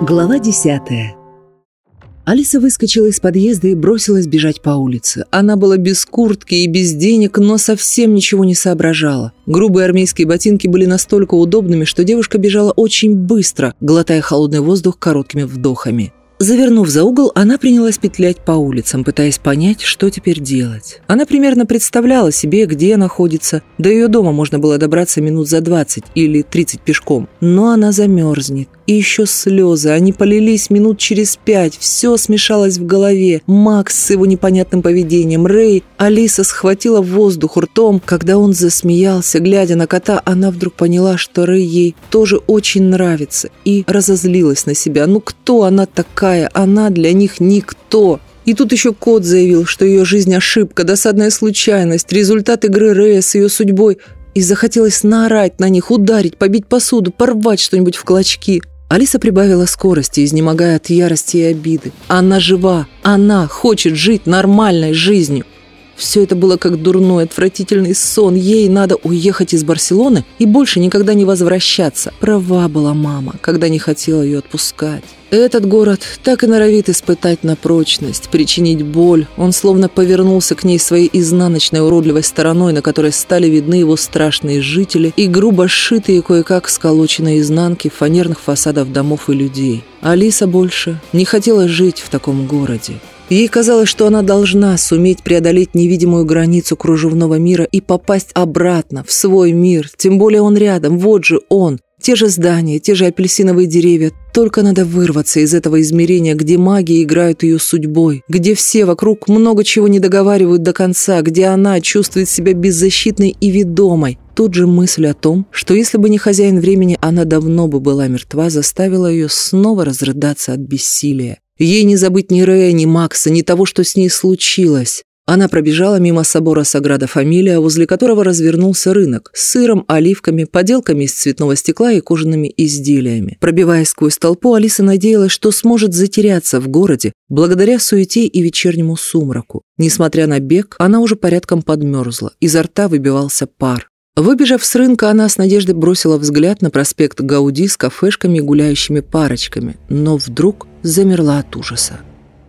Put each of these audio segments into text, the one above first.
Глава десятая. Алиса выскочила из подъезда и бросилась бежать по улице. Она была без куртки и без денег, но совсем ничего не соображала. Грубые армейские ботинки были настолько удобными, что девушка бежала очень быстро, глотая холодный воздух короткими вдохами. Завернув за угол, она принялась петлять по улицам, пытаясь понять, что теперь делать. Она примерно представляла себе, где находится. До ее дома можно было добраться минут за 20 или 30 пешком. Но она замерзнет. И еще слезы. Они полились минут через пять. Все смешалось в голове. Макс с его непонятным поведением. Рэй. Алиса схватила воздух ртом. Когда он засмеялся, глядя на кота, она вдруг поняла, что Рэй ей тоже очень нравится. И разозлилась на себя. Ну кто она такая? Она для них никто. И тут еще кот заявил, что ее жизнь ошибка, досадная случайность, результат игры Рэя с ее судьбой. И захотелось наорать на них, ударить, побить посуду, порвать что-нибудь в клочки. Алиса прибавила скорости, изнемогая от ярости и обиды. Она жива, она хочет жить нормальной жизнью. Все это было как дурной, отвратительный сон. Ей надо уехать из Барселоны и больше никогда не возвращаться. Права была мама, когда не хотела ее отпускать. Этот город так и норовит испытать на прочность, причинить боль. Он словно повернулся к ней своей изнаночной уродливой стороной, на которой стали видны его страшные жители и грубо сшитые кое-как сколоченные изнанки фанерных фасадов домов и людей. Алиса больше не хотела жить в таком городе. Ей казалось, что она должна суметь преодолеть невидимую границу кружевного мира и попасть обратно в свой мир. Тем более он рядом, вот же он. Те же здания, те же апельсиновые деревья. Только надо вырваться из этого измерения, где маги играют ее судьбой, где все вокруг много чего не договаривают до конца, где она чувствует себя беззащитной и ведомой. Тут же мысль о том, что если бы не хозяин времени, она давно бы была мертва, заставила ее снова разрыдаться от бессилия. Ей не забыть ни Рэя, ни Макса, ни того, что с ней случилось. Она пробежала мимо собора Саграда Фамилия, возле которого развернулся рынок с сыром, оливками, поделками из цветного стекла и кожаными изделиями. Пробиваясь сквозь толпу, Алиса надеялась, что сможет затеряться в городе благодаря суете и вечернему сумраку. Несмотря на бег, она уже порядком подмерзла, изо рта выбивался пар. Выбежав с рынка, она с надеждой бросила взгляд на проспект Гауди с кафешками и гуляющими парочками, но вдруг замерла от ужаса.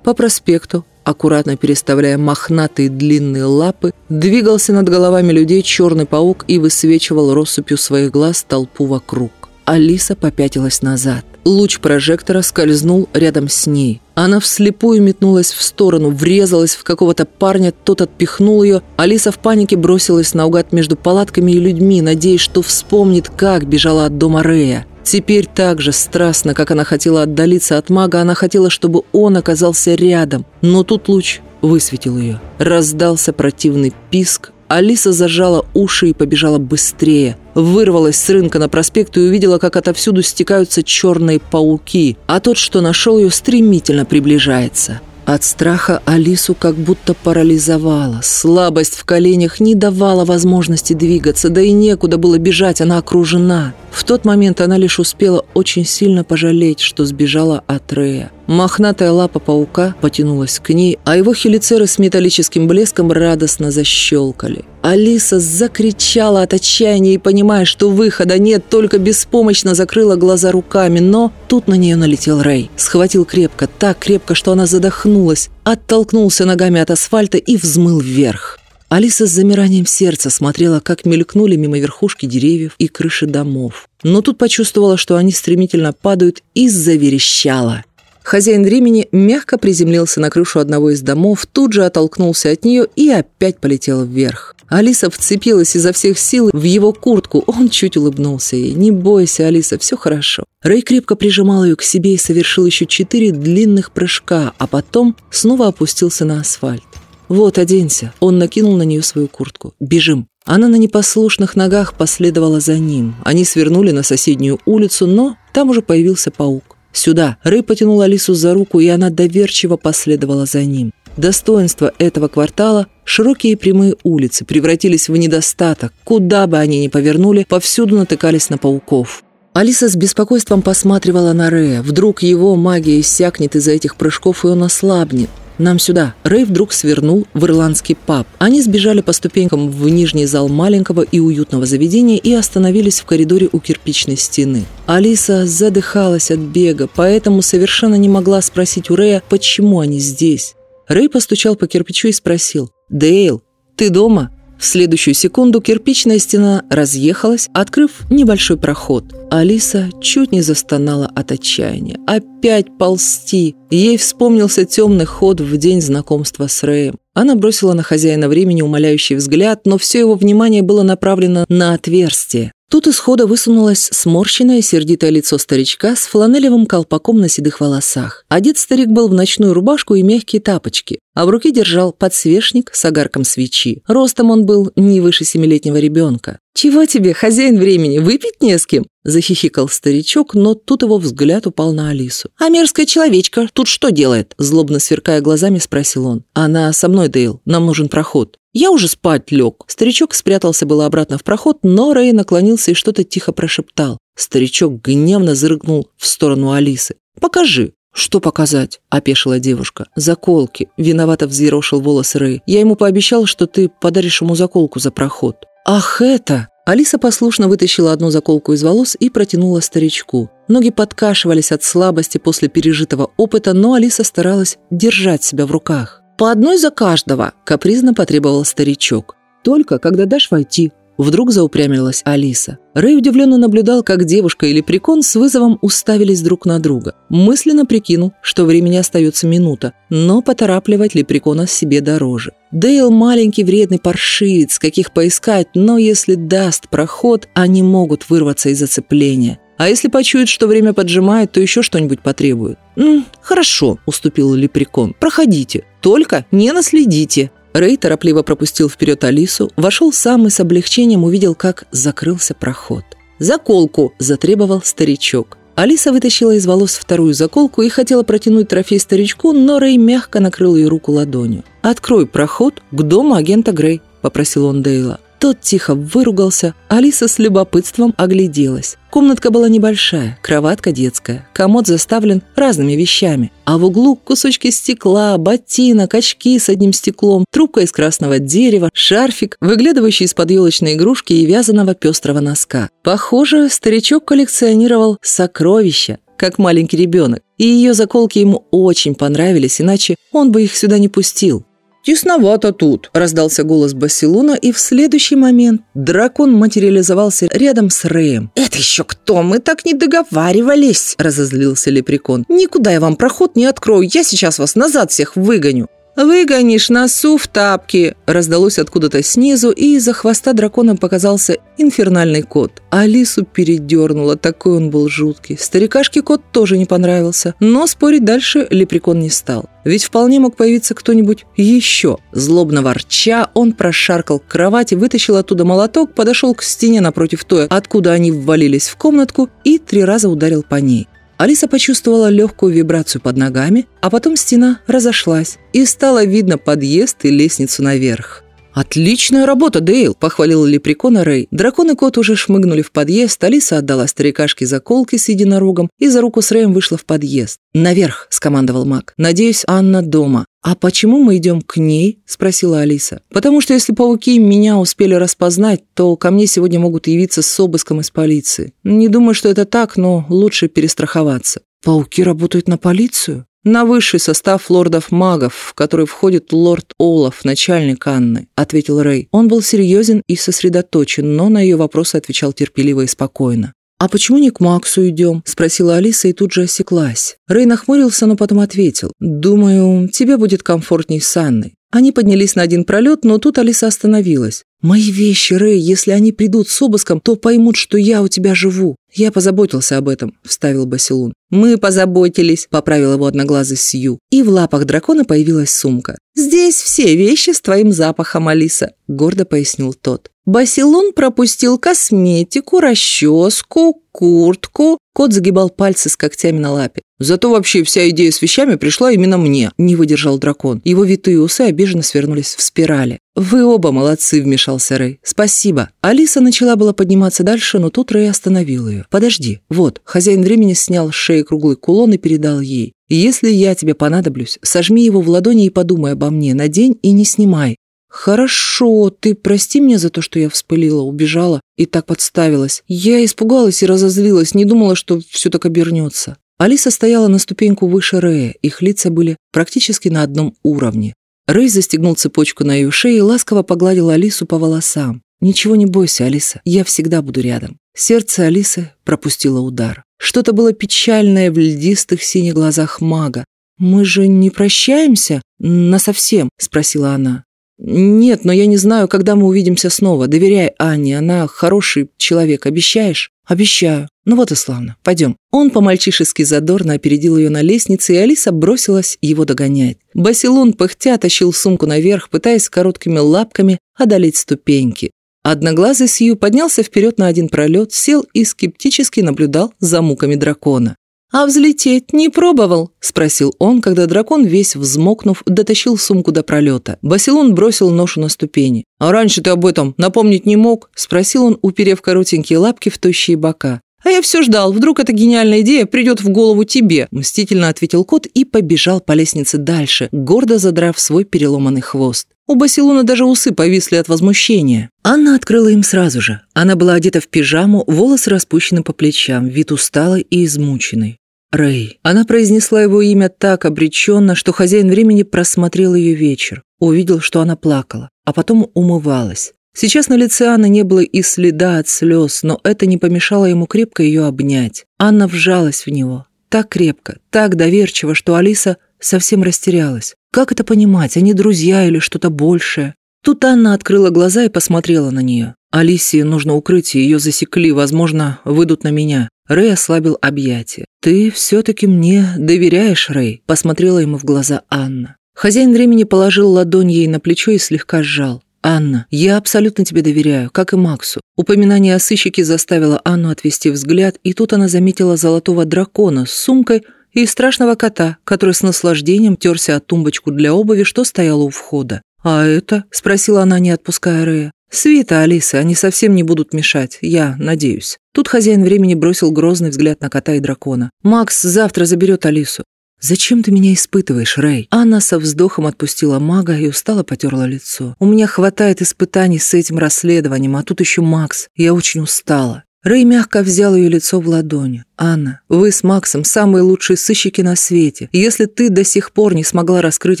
По проспекту, аккуратно переставляя мохнатые длинные лапы, двигался над головами людей черный паук и высвечивал россыпью своих глаз толпу вокруг. Алиса попятилась назад. Луч прожектора скользнул рядом с ней. Она вслепую метнулась в сторону, врезалась в какого-то парня, тот отпихнул ее. Алиса в панике бросилась наугад между палатками и людьми, надеясь, что вспомнит, как бежала от дома Рея. Теперь так же страстно, как она хотела отдалиться от мага, она хотела, чтобы он оказался рядом. Но тут луч высветил ее. Раздался противный писк, Алиса зажала уши и побежала быстрее. Вырвалась с рынка на проспект и увидела, как отовсюду стекаются черные пауки, а тот, что нашел ее, стремительно приближается. От страха Алису как будто парализовала. Слабость в коленях не давала возможности двигаться, да и некуда было бежать, она окружена. В тот момент она лишь успела очень сильно пожалеть, что сбежала от Рея. Мохнатая лапа паука потянулась к ней, а его хелицеры с металлическим блеском радостно защелкали. Алиса закричала от отчаяния и, понимая, что выхода нет, только беспомощно закрыла глаза руками, но тут на нее налетел Рэй. Схватил крепко, так крепко, что она задохнулась, оттолкнулся ногами от асфальта и взмыл вверх. Алиса с замиранием сердца смотрела, как мелькнули мимо верхушки деревьев и крыши домов. Но тут почувствовала, что они стремительно падают и заверещала. Хозяин времени мягко приземлился на крышу одного из домов, тут же оттолкнулся от нее и опять полетел вверх. Алиса вцепилась изо всех сил в его куртку. Он чуть улыбнулся ей. «Не бойся, Алиса, все хорошо». Рэй крепко прижимал ее к себе и совершил еще четыре длинных прыжка, а потом снова опустился на асфальт. «Вот, оденься». Он накинул на нее свою куртку. «Бежим». Она на непослушных ногах последовала за ним. Они свернули на соседнюю улицу, но там уже появился паук. «Сюда!» Рэй потянул Алису за руку, и она доверчиво последовала за ним. Достоинство этого квартала – широкие прямые улицы превратились в недостаток. Куда бы они ни повернули, повсюду натыкались на пауков. Алиса с беспокойством посматривала на Рэя. Вдруг его магия иссякнет из-за этих прыжков, и он ослабнет. Нам сюда». Рэй вдруг свернул в ирландский паб. Они сбежали по ступенькам в нижний зал маленького и уютного заведения и остановились в коридоре у кирпичной стены. Алиса задыхалась от бега, поэтому совершенно не могла спросить у Рэя, почему они здесь. Рэй постучал по кирпичу и спросил, «Дейл, ты дома?» В следующую секунду кирпичная стена разъехалась, открыв небольшой проход. Алиса чуть не застонала от отчаяния. Опять ползти! Ей вспомнился темный ход в день знакомства с Рэем. Она бросила на хозяина времени умоляющий взгляд, но все его внимание было направлено на отверстие. Тут из хода высунулось сморщенное сердитое лицо старичка с фланелевым колпаком на седых волосах. Одет старик был в ночную рубашку и мягкие тапочки, а в руке держал подсвечник с огарком свечи. Ростом он был не выше семилетнего ребенка. «Чего тебе, хозяин времени, выпить не с кем?» Захихикал старичок, но тут его взгляд упал на Алису. «А мерзкая человечка тут что делает?» Злобно сверкая глазами, спросил он. «Она со мной, Дейл. Нам нужен проход». «Я уже спать лег». Старичок спрятался было обратно в проход, но Рэй наклонился и что-то тихо прошептал. Старичок гневно зыркнул в сторону Алисы. «Покажи». «Что показать?» – опешила девушка. «Заколки». Виновато взъерошил волосы Рэй. «Я ему пообещал, что ты подаришь ему заколку за проход». «Ах, это!» Алиса послушно вытащила одну заколку из волос и протянула старичку. Ноги подкашивались от слабости после пережитого опыта, но Алиса старалась держать себя в руках. «По одной за каждого!» – капризно потребовал старичок. «Только когда дашь войти», Вдруг заупрямилась Алиса. Рэй удивленно наблюдал, как девушка и лепрекон с вызовом уставились друг на друга. Мысленно прикинул, что времени остается минута, но поторапливать лепрекона себе дороже. Дейл маленький вредный паршивец, каких поискать, но если даст проход, они могут вырваться из зацепления. А если почуют, что время поджимает, то еще что-нибудь потребуют. «М, «Хорошо», – уступил лепрекон. «Проходите. Только не наследите». Рэй торопливо пропустил вперед Алису, вошел сам и с облегчением увидел, как закрылся проход. «Заколку!» – затребовал старичок. Алиса вытащила из волос вторую заколку и хотела протянуть трофей старичку, но Рэй мягко накрыл ее руку ладонью. «Открой проход к дому агента Грей», – попросил он Дейла. Тот тихо выругался, Алиса с любопытством огляделась. Комнатка была небольшая, кроватка детская, комод заставлен разными вещами, а в углу кусочки стекла, ботинок, очки с одним стеклом, трубка из красного дерева, шарфик, выглядывающий из-под елочной игрушки и вязаного пестрого носка. Похоже, старичок коллекционировал сокровища, как маленький ребенок, и ее заколки ему очень понравились, иначе он бы их сюда не пустил. «Тесновато тут», – раздался голос Басилуна, и в следующий момент дракон материализовался рядом с Рэем. «Это еще кто? Мы так не договаривались», – разозлился Лепрекон. «Никуда я вам проход не открою, я сейчас вас назад всех выгоню». «Выгонишь носу в тапки!» раздалось откуда-то снизу, и из-за хвоста дракона показался инфернальный кот. Алису передернуло, такой он был жуткий. Старикашке кот тоже не понравился, но спорить дальше лепрекон не стал. Ведь вполне мог появиться кто-нибудь еще. Злобно ворча, он прошаркал к кровати, вытащил оттуда молоток, подошел к стене напротив той, откуда они ввалились в комнатку, и три раза ударил по ней. Алиса почувствовала легкую вибрацию под ногами, а потом стена разошлась, и стало видно подъезд и лестницу наверх. «Отличная работа, Дейл!» – похвалил лепрекона Рэй. Дракон и кот уже шмыгнули в подъезд, Алиса отдала старикашке заколки с единорогом и за руку с Рэем вышла в подъезд. «Наверх!» – скомандовал маг. «Надеюсь, Анна дома». «А почему мы идем к ней?» – спросила Алиса. «Потому что если пауки меня успели распознать, то ко мне сегодня могут явиться с обыском из полиции. Не думаю, что это так, но лучше перестраховаться». «Пауки работают на полицию?» «На высший состав лордов-магов, в который входит лорд Олаф, начальник Анны», — ответил Рэй. Он был серьезен и сосредоточен, но на ее вопросы отвечал терпеливо и спокойно. «А почему не к Максу идем?» – спросила Алиса и тут же осеклась. Рэй нахмурился, но потом ответил. «Думаю, тебе будет комфортней с Анной». Они поднялись на один пролет, но тут Алиса остановилась. «Мои вещи, Рэй, если они придут с обыском, то поймут, что я у тебя живу». «Я позаботился об этом», – вставил Басилун. «Мы позаботились», – поправил его одноглазый Сью. И в лапах дракона появилась сумка. «Здесь все вещи с твоим запахом, Алиса», – гордо пояснил тот. Басилун пропустил косметику, расческу, куртку, Кот загибал пальцы с когтями на лапе. «Зато вообще вся идея с вещами пришла именно мне», – не выдержал дракон. Его витые усы обиженно свернулись в спирали. «Вы оба молодцы», – вмешался Рэй. «Спасибо». Алиса начала было подниматься дальше, но тут Рэй остановил ее. «Подожди. Вот». Хозяин времени снял с шеи круглый кулон и передал ей. «Если я тебе понадоблюсь, сожми его в ладони и подумай обо мне. Надень и не снимай. «Хорошо, ты прости меня за то, что я вспылила, убежала и так подставилась. Я испугалась и разозлилась, не думала, что все так обернется». Алиса стояла на ступеньку выше Рэя, их лица были практически на одном уровне. Рэй застегнул цепочку на ее шее и ласково погладил Алису по волосам. «Ничего не бойся, Алиса, я всегда буду рядом». Сердце Алисы пропустило удар. Что-то было печальное в льдистых синих глазах мага. «Мы же не прощаемся? Насовсем?» – спросила она. «Нет, но я не знаю, когда мы увидимся снова. Доверяй Анне, она хороший человек. Обещаешь?» «Обещаю. Ну вот и славно. Пойдем». Он по-мальчишески задорно опередил ее на лестнице, и Алиса бросилась его догонять. Басилун пыхтя тащил сумку наверх, пытаясь короткими лапками одолеть ступеньки. Одноглазый Сью поднялся вперед на один пролет, сел и скептически наблюдал за муками дракона. «А взлететь не пробовал?» – спросил он, когда дракон, весь взмокнув, дотащил сумку до пролета. Басилун бросил ношу на ступени. «А раньше ты об этом напомнить не мог?» – спросил он, уперев коротенькие лапки в тощие бока. «А я все ждал, вдруг эта гениальная идея придет в голову тебе», – мстительно ответил кот и побежал по лестнице дальше, гордо задрав свой переломанный хвост. У Басилуна даже усы повисли от возмущения. Анна открыла им сразу же. Она была одета в пижаму, волосы распущены по плечам, вид усталый и измученный. Рэй. Она произнесла его имя так обреченно, что хозяин времени просмотрел ее вечер, увидел, что она плакала, а потом умывалась. Сейчас на лице Анны не было и следа от слез, но это не помешало ему крепко ее обнять. Анна вжалась в него. Так крепко, так доверчиво, что Алиса совсем растерялась. Как это понимать? Они друзья или что-то большее? Тут Анна открыла глаза и посмотрела на нее. Алисе нужно укрытие, ее засекли, возможно, выйдут на меня. Рэй ослабил объятия. «Ты все-таки мне доверяешь, Рэй?» Посмотрела ему в глаза Анна. Хозяин времени положил ладонь ей на плечо и слегка сжал. «Анна, я абсолютно тебе доверяю, как и Максу». Упоминание о сыщике заставило Анну отвести взгляд, и тут она заметила золотого дракона с сумкой и страшного кота, который с наслаждением терся от тумбочку для обуви, что стояла у входа. «А это?» – спросила она, не отпуская Рэя. «Свита, Алиса, они совсем не будут мешать, я надеюсь». Тут хозяин времени бросил грозный взгляд на кота и дракона. «Макс завтра заберет Алису. «Зачем ты меня испытываешь, Рэй?» Анна со вздохом отпустила мага и устало потерла лицо. «У меня хватает испытаний с этим расследованием, а тут еще Макс. Я очень устала». Рэй мягко взял ее лицо в ладони. «Анна, вы с Максом самые лучшие сыщики на свете. Если ты до сих пор не смогла раскрыть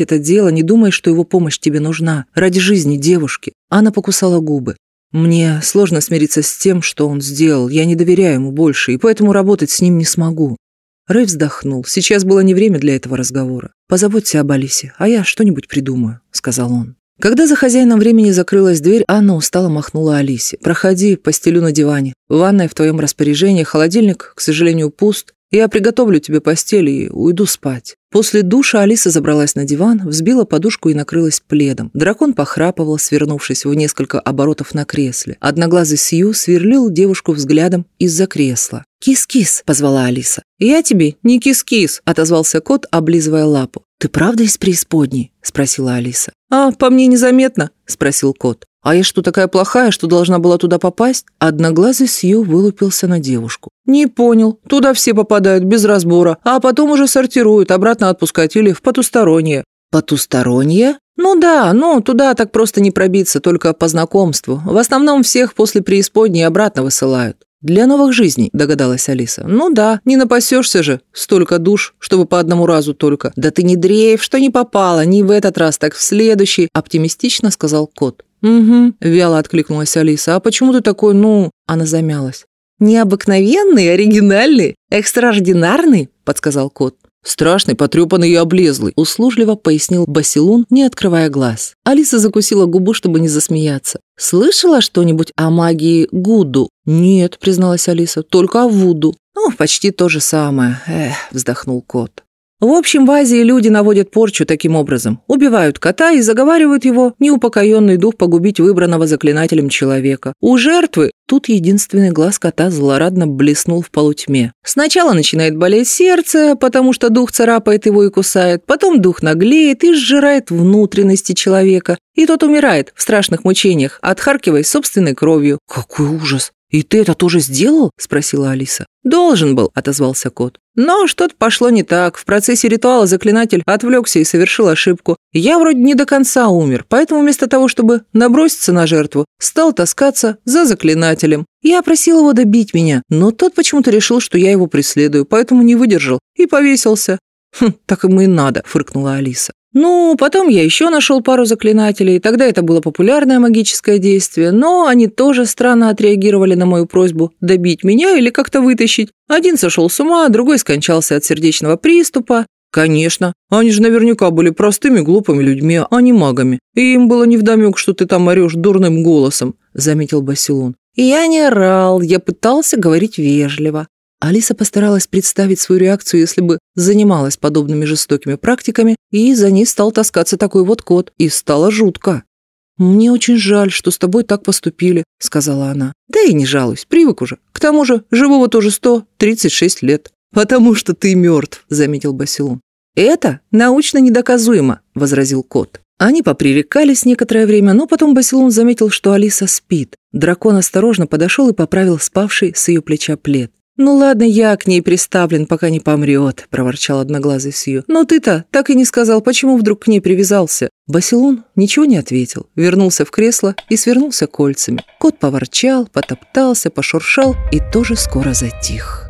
это дело, не думай, что его помощь тебе нужна. Ради жизни девушки». Анна покусала губы. «Мне сложно смириться с тем, что он сделал. Я не доверяю ему больше, и поэтому работать с ним не смогу». Рэй вздохнул. Сейчас было не время для этого разговора. «Позаботься об Алисе, а я что-нибудь придумаю», — сказал он. Когда за хозяином времени закрылась дверь, Анна устало махнула Алисе. «Проходи, постелю на диване. Ванная в твоем распоряжении, холодильник, к сожалению, пуст. Я приготовлю тебе постель и уйду спать». После душа Алиса забралась на диван, взбила подушку и накрылась пледом. Дракон похрапывал, свернувшись в несколько оборотов на кресле. Одноглазый Сью сверлил девушку взглядом из-за кресла. «Кис-кис!» – позвала Алиса. «Я тебе не кис-кис!» – отозвался кот, облизывая лапу. «Ты правда из преисподней?» – спросила Алиса. «А, по мне незаметно?» – спросил кот. «А я что, такая плохая, что должна была туда попасть?» Одноглазый Сью вылупился на девушку. «Не понял. Туда все попадают без разбора, а потом уже сортируют, обратно отпускать или в потустороннее». «Потустороннее?» «Ну да, ну туда так просто не пробиться, только по знакомству. В основном всех после преисподней обратно высылают». «Для новых жизней», – догадалась Алиса. «Ну да, не напасешься же. Столько душ, чтобы по одному разу только». «Да ты не дрейф, что не попало, не в этот раз, так в следующий», – оптимистично сказал кот. «Угу», – вяло откликнулась Алиса. «А почему ты такой, ну...» Она замялась. «Необыкновенный, оригинальный, экстраординарный», – подсказал кот. «Страшный, потрепанный и облезлый», – услужливо пояснил Басилун, не открывая глаз. Алиса закусила губу, чтобы не засмеяться. «Слышала что-нибудь о магии Гуду?» «Нет», – призналась Алиса, – «только о Вуду». «Ну, почти то же самое», – эх, вздохнул кот. В общем, в Азии люди наводят порчу таким образом. Убивают кота и заговаривают его неупокоенный дух погубить выбранного заклинателем человека. У жертвы тут единственный глаз кота злорадно блеснул в полутьме. Сначала начинает болеть сердце, потому что дух царапает его и кусает. Потом дух наглеет и сжирает внутренности человека. И тот умирает в страшных мучениях, отхаркиваясь собственной кровью. «Какой ужас! И ты это тоже сделал?» – спросила Алиса. «Должен был», – отозвался кот. Но что-то пошло не так. В процессе ритуала заклинатель отвлекся и совершил ошибку. Я вроде не до конца умер, поэтому вместо того, чтобы наброситься на жертву, стал таскаться за заклинателем. Я просил его добить меня, но тот почему-то решил, что я его преследую, поэтому не выдержал и повесился. «Хм, так ему и надо», – фыркнула Алиса. Ну, потом я еще нашел пару заклинателей, тогда это было популярное магическое действие, но они тоже странно отреагировали на мою просьбу добить меня или как-то вытащить. Один сошел с ума, другой скончался от сердечного приступа. Конечно, они же наверняка были простыми глупыми людьми, а не магами. И им было невдомек, что ты там орешь дурным голосом, заметил Басилон. Я не орал, я пытался говорить вежливо. Алиса постаралась представить свою реакцию, если бы занималась подобными жестокими практиками, и за ней стал таскаться такой вот кот, и стало жутко. «Мне очень жаль, что с тобой так поступили», — сказала она. «Да и не жалуюсь, привык уже. К тому же сто тридцать шесть лет». «Потому что ты мертв», — заметил Басилун. «Это научно недоказуемо», — возразил кот. Они попререкались некоторое время, но потом Басилун заметил, что Алиса спит. Дракон осторожно подошел и поправил спавший с ее плеча плед. «Ну ладно, я к ней приставлен, пока не помрет», — проворчал одноглазый Сью. «Но ты-то так и не сказал, почему вдруг к ней привязался?» Басилон ничего не ответил, вернулся в кресло и свернулся кольцами. Кот поворчал, потоптался, пошуршал и тоже скоро затих.